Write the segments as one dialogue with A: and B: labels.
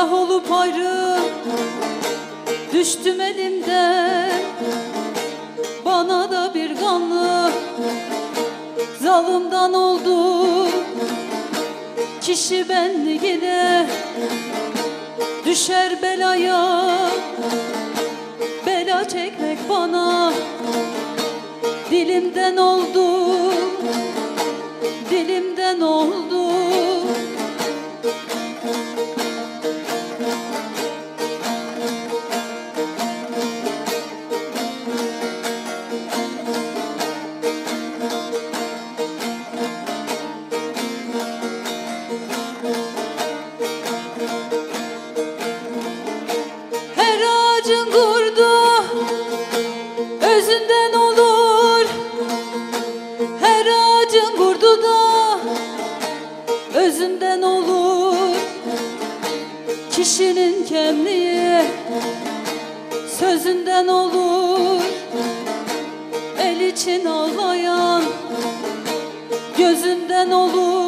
A: apayrı Düştüm elimden. Bana da bir kanlı Zalımdan oldu. Kişi benliğine Düşer belaya. Bela çekmek bana Dilimden oldu. Dilimden oldu Ağacın kurdu özünden olur. Her ağacın kurdu da özünden olur. Kişinin kemliği sözünden olur. El için ağlayan gözünden olur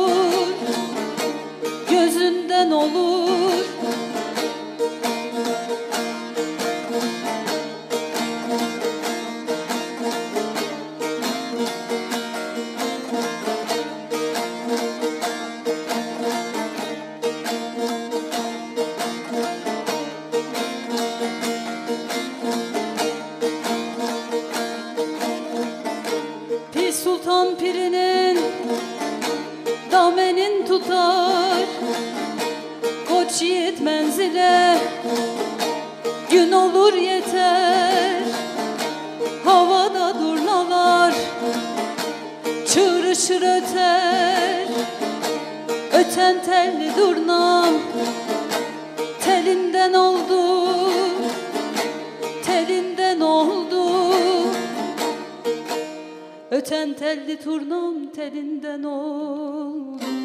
A: Sultan Pirinin damenin tutar. Koç yiğit menzile gün olur yeter. Havada durnalar çığrışır öter. Öten telli durnam telinden oldu Öten telli turnam telinden oldu